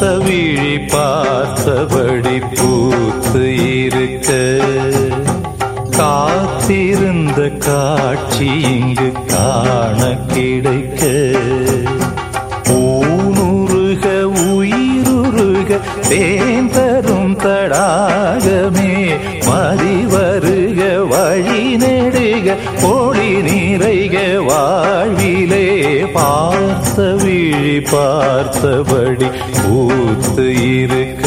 விழி பார்த்தபடி பூத்து இருக்க. காத்திருந்த காட்சி இங்கு காண கிடைக்க. ஊனுருக உயிருருக தேந்தரும் தடாகமே. கோடி நீரைக வாழ்விலே பார்த்த விழி பார்த்தபடி பூத்து இருக்க.